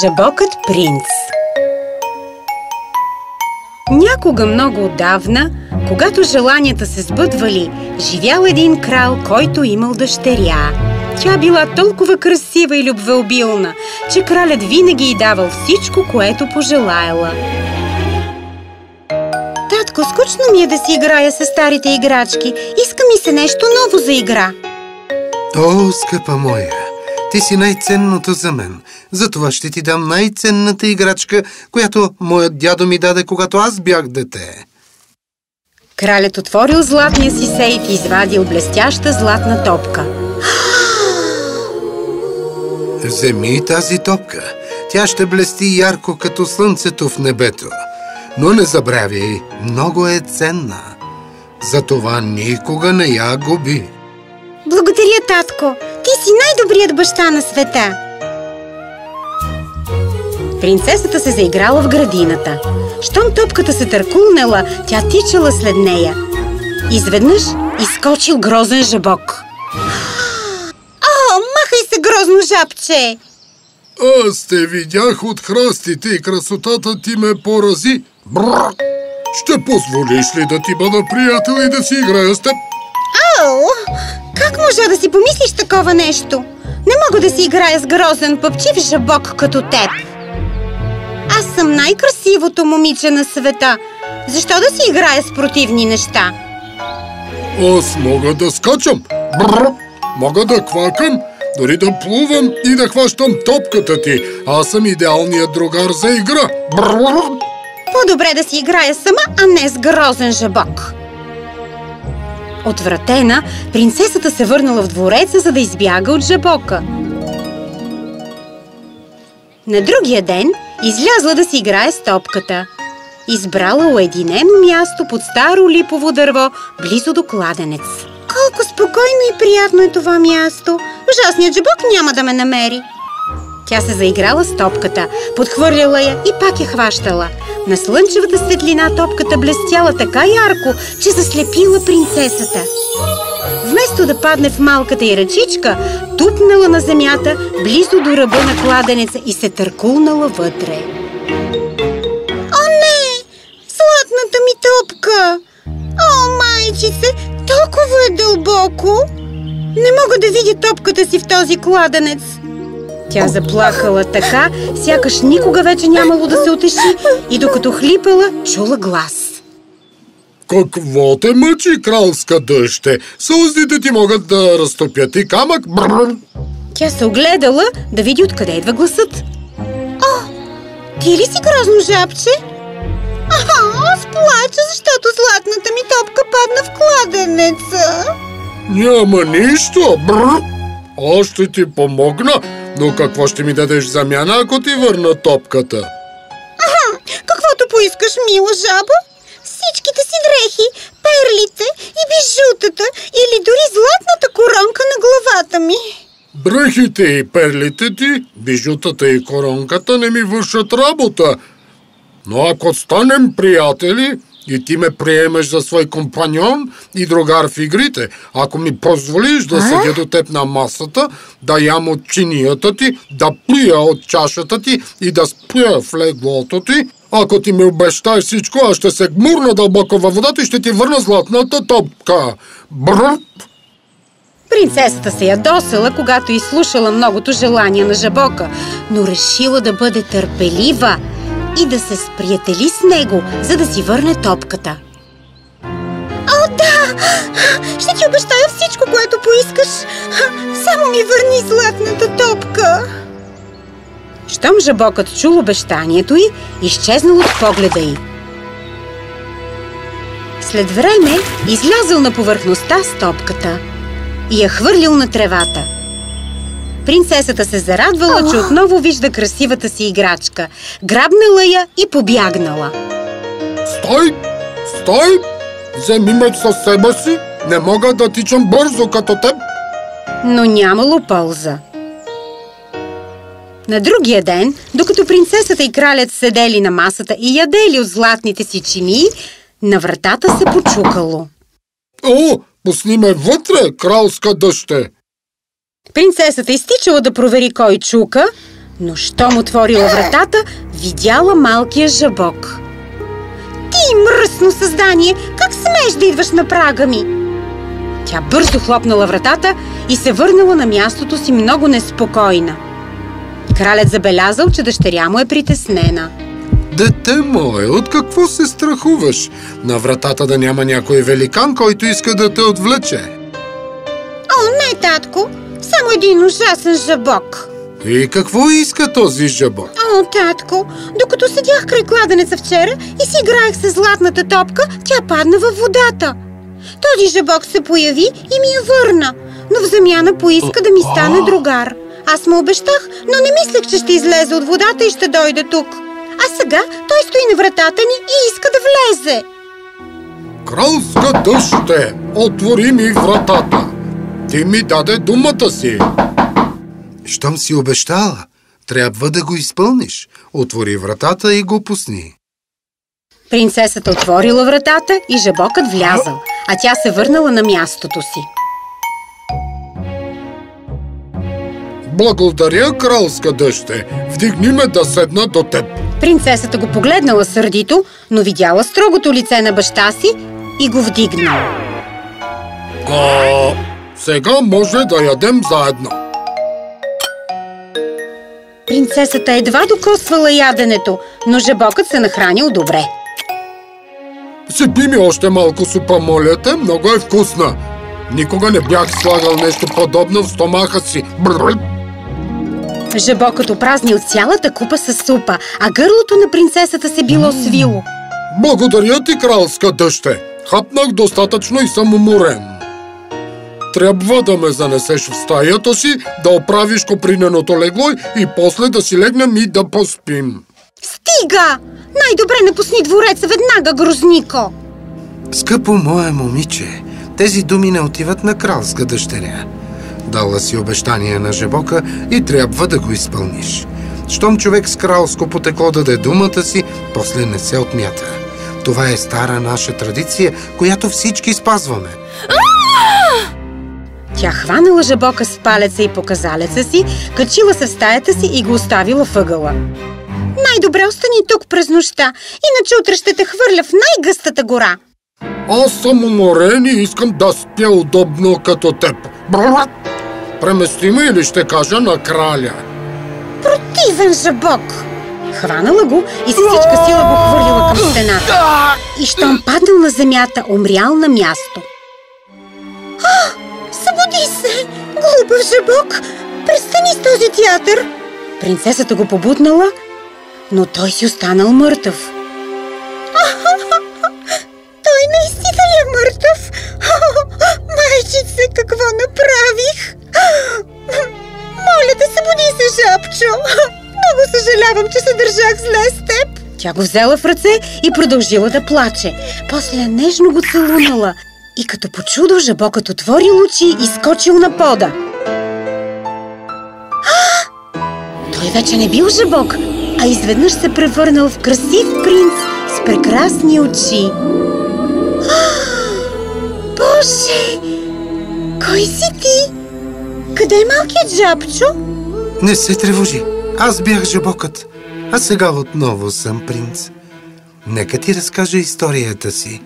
Жабокът принц Някога много отдавна, когато желанията се сбъдвали, живял един крал, който имал дъщеря. Тя била толкова красива и любвеобилна, че кралят винаги й давал всичко, което пожелаяла. Татко, скучно ми е да си играя с старите играчки. Иска ми се нещо ново за игра. О, скъпа моя, ти си най-ценното за мен. Затова ще ти дам най-ценната играчка, която моят дядо ми даде, когато аз бях дете. Кралят отворил златния си сейф и извадил блестяща златна топка. Вземи тази топка. Тя ще блести ярко като слънцето в небето. Но не забравяй, много е ценна. Затова никога не я губи. Благодаря, татко! Ти си най-добрият баща на света! Принцесата се заиграла в градината. Щом топката се търкулнела, тя тичала след нея. Изведнъж изскочил грозен жабок. О, махай се, грозно жабче! Аз те видях от храстите и красотата ти ме порази. Бррр! Ще позволиш ли да ти бъда приятел и да си играя с теб? Ау! Как можа да си помислиш такова нещо? Не мога да си играя с грозен пъпчив жабок като теб. Аз съм най-красивото момиче на света. Защо да си играя с противни неща? Аз мога да скачам. Бррр! Мога да квакам, дори да плувам и да хващам топката ти. Аз съм идеалният другар за игра. Бррр! По-добре да си играя сама, а не с грозен жабок. Отвратена, принцесата се върнала в двореца, за да избяга от жабока. На другия ден излязла да си играе с топката. Избрала уединено място под старо липово дърво, близо до кладенец. Колко спокойно и приятно е това място! Ужасният жабок няма да ме намери! Тя се заиграла с топката, подхвърляла я и пак я хващала. На слънчевата светлина топката блестяла така ярко, че заслепила принцесата. Вместо да падне в малката й ръчичка, тупнала на земята, близо до ръба на кладенеца и се търкулнала вътре. О, не! Златната ми топка! О, майчице, толкова е дълбоко! Не мога да видя топката си в този кладенец. Тя заплакала така, сякаш никога вече нямало да се утеши и докато хлипала, чула глас. Какво те мъчи, кралска дъще? Сълзите ти могат да разтопят и камък. Бррр. Тя се огледала да види откъде идва гласът. О, ти ли си грозно жабче? Аха, аз плача, защото златната ми топка падна в кладенеца. Няма нищо. Бррр. Аз ще ти помогна, но какво ще ми дадеш замяна, ако ти върна топката? Аха, каквото поискаш, мила жаба. Всичките си дрехи, перлите и бижутата или дори златната коронка на главата ми. Дрехите и перлите ти, бижутата и коронката не ми вършат работа. Но ако станем приятели и ти ме приемеш за свой компаньон и другар в игрите, ако ми позволиш да седя до теб на масата, да ям от чинията ти, да пия от чашата ти и да спя в леглото ти, ако ти ми обещаеш всичко, аз ще се гмурна дълбоко във водата и ще ти върна златната топка. Бррр! Принцесата се ядосала, когато изслушала многото желания на жабока, но решила да бъде търпелива и да се сприятели с него, за да си върне топката. О, да! Ще ти обещая всичко, което поискаш. Само ми върни златната топка. Щом жабокът чул обещанието й, изчезнал от погледа й. След време излязъл на повърхността с топката и я хвърлил на тревата. Принцесата се зарадвала, че отново вижда красивата си играчка. Грабнала я и побягнала. Стой! Стой! Вземи ме със себе си. Не мога да тичам бързо като теб. Но нямало полза. На другия ден, докато принцесата и кралят седели на масата и ядели от златните си чини, на вратата се почукало. О, пусни ме вътре, кралска дъще! Принцесата изтичала да провери кой чука, Но щом отворила вратата, видяла малкия жабок. Ти, мръсно създание, как смееш да идваш на прага ми? Тя бързо хлопнала вратата и се върнала на мястото си много неспокойна. Кралят забелязал, че дъщеря му е притеснена. Дете мое, от какво се страхуваш? На вратата да няма някой великан, който иска да те отвлече. О, не, татко! Само един ужасен жабок. И какво иска този жабок? О, татко, докато седях край кладенеца вчера и си играех с златната топка, тя падна във водата. Този жабок се появи и ми я върна, но в замяна поиска да ми стане другар. Аз му обещах, но не мислех, че ще излезе от водата и ще дойде тук. А сега той стои на вратата ни и иска да влезе. Кралска дъще, отвори ми вратата. Ти ми даде думата си. Щом си обещала, трябва да го изпълниш. Отвори вратата и го пусни. Принцесата отворила вратата и жабокът влязал, а тя се върнала на мястото си. Благодаря, кралска дъще. Вдигни ме да седна до теб. Принцесата го погледнала сърдито, но видяла строгото лице на баща си и го вдигнала. А, сега може да ядем заедно. Принцесата едва докосвала яденето, но жабокът се нахранил добре. Сипи ми още малко супа, моля те, много е вкусна. Никога не бях слагал нещо подобно в стомаха си. Бррр. Жабокът опразнил цялата купа с супа, а гърлото на принцесата се било свило. Благодаря ти, кралска дъще. Хапнах достатъчно и съм уморен. Трябва да ме занесеш в стаята си, да оправиш коприненото легло и после да си легнем и да поспим. Стига! Най-добре напусни двореца веднага, грознико! Скъпо мое момиче, тези думи не отиват на кралска дъщеря. Дала си обещание на жебока и трябва да го изпълниш. Щом човек с кралско потекло даде думата си, после не се отмята. Това е стара наша традиция, която всички спазваме. Тя хванала жабока с палеца и показалеца си, качила се в стаята си и го оставила въгъла. Най-добре остани тук през нощта, иначе утре ще те хвърля в най-гъстата гора. Аз съм уморен и искам да спя удобно като теб. Бррр. Премести ме или ще кажа на краля. Противен жабок! Хванала го и с всичка сила го хвърлила към стената. И щом паднал на земята, умрял на място. Глупав жабок! Престани с този театър! Принцесата го побутнала, но той си останал мъртъв. Той наистина ли е мъртъв? Майчице, какво направих? Моля те, събуди се, жабчо! Много съжалявам, че се държах зле с теб. Тя го взела в ръце и продължила да плаче. После нежно го целунала и като по чудо жабокът отворил очи и скочил на пода. Той вече не бил жабок, а изведнъж се превърнал в красив принц с прекрасни очи. А! Боже! Кой си ти? Къде е малкият жабчо? Не се тревожи, аз бях жабокът, а сега отново съм принц. Нека ти разкажа историята си.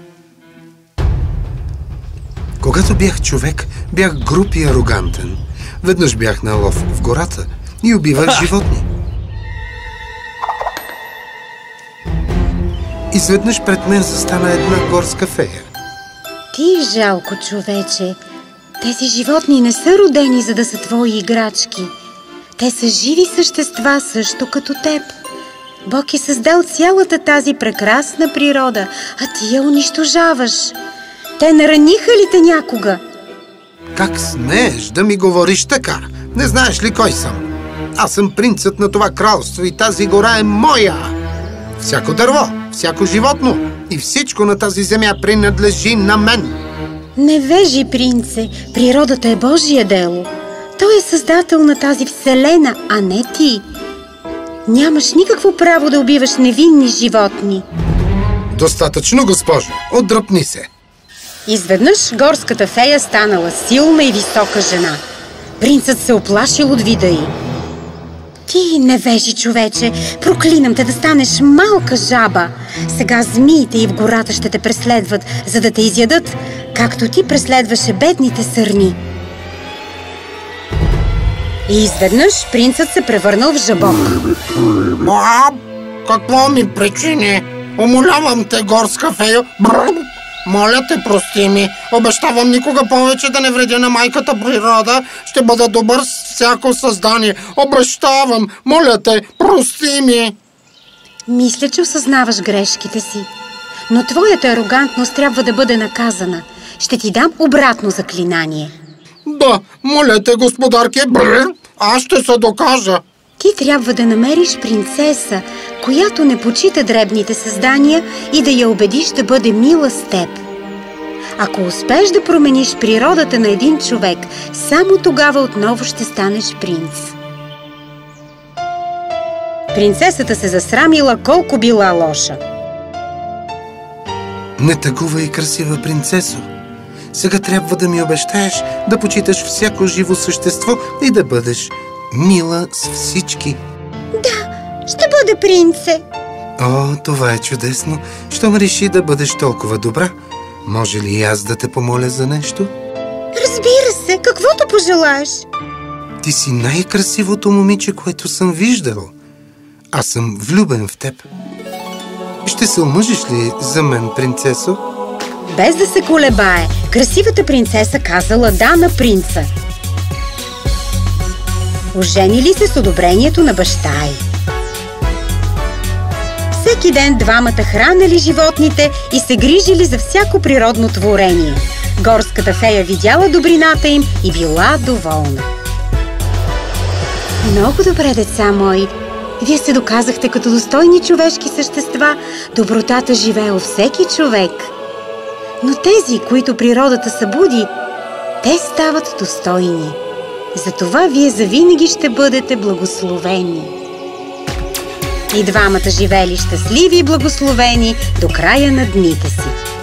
Когато бях човек, бях груб и арогантен. Веднъж бях на лов в гората и убивах животни. Изведнъж пред мен застана една горска фея. Ти, жалко човече, тези животни не са родени, за да са твои играчки. Те са живи същества, също като теб. Бог е създал цялата тази прекрасна природа, а ти я унищожаваш. Те нараниха ли те някога? Как смееш да ми говориш така? Не знаеш ли кой съм? Аз съм принцът на това кралство и тази гора е моя. Всяко дърво, всяко животно и всичко на тази земя принадлежи на мен. Невежи, принце, природата е Божие дело. Той е създател на тази вселена, а не ти. Нямаш никакво право да убиваш невинни животни. Достатъчно, госпожо. Отдръпни се. Изведнъж горската фея станала силна и висока жена. Принцът се оплашил от вида й. Ти, невежи човече, проклинам те да станеш малка жаба. Сега змиите и в гората ще те преследват, за да те изядат, както ти преследваше бедните сърни. И изведнъж принцът се превърнал в жабок. А, какво ми причини? Умолявам те, горска фея. Моля те, прости ми. Обещавам никога повече да не вредя на майката природа. Ще бъда добър с всяко създание. Обещавам. Моля те, прости ми. Мисля, че осъзнаваш грешките си. Но твоята арогантност трябва да бъде наказана. Ще ти дам обратно заклинание. Да, моля те, господарке. Бррр. Аз ще се докажа. Ти трябва да намериш принцеса, която не почита дребните създания и да я убедиш да бъде мила с теб. Ако успеш да промениш природата на един човек, само тогава отново ще станеш принц. Принцесата се засрамила колко била лоша. Не тъгува и красива принцесо. Сега трябва да ми обещаеш да почиташ всяко живо същество и да бъдеш мила с всички. Ще бъде принце. О, това е чудесно. Щом реши да бъдеш толкова добра, може ли и аз да те помоля за нещо? Разбира се, каквото пожелаеш. Ти си най-красивото момиче, което съм виждал. Аз съм влюбен в теб. Ще се омъжиш ли за мен, принцесо? Без да се колебае, красивата принцеса казала да на принца. Оженили се с одобрението на баща й. Всеки ден двамата хранели животните и се грижили за всяко природно творение. Горската фея видяла добрината им и била доволна. Много добре, деца мои! Вие се доказахте като достойни човешки същества. Добротата живее у всеки човек. Но тези, които природата събуди, те стават достойни. Затова вие завинаги ще бъдете благословени. И двамата живели щастливи и благословени до края на дните си.